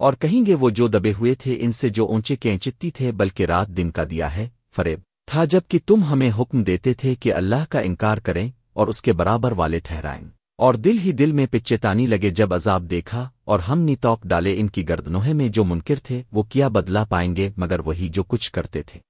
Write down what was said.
اور کہیں گے وہ جو دبے ہوئے تھے ان سے جو اونچے کینچتی تھے بلکہ رات دن کا دیا ہے، فریب۔ تھا جبکہ تم ہمیں حکم دیتے تھے کہ اللہ کا انکار کریں اور اس کے برابر والے ٹھہرائیں۔ اور دل ہی دل میں پچیتانی لگے جب عذاب دیکھا اور ہم نیتوک ڈالے ان کی گردنوہے میں جو منکر تھے وہ کیا بدلا پائیں گے مگر وہی جو کچھ کرتے تھے۔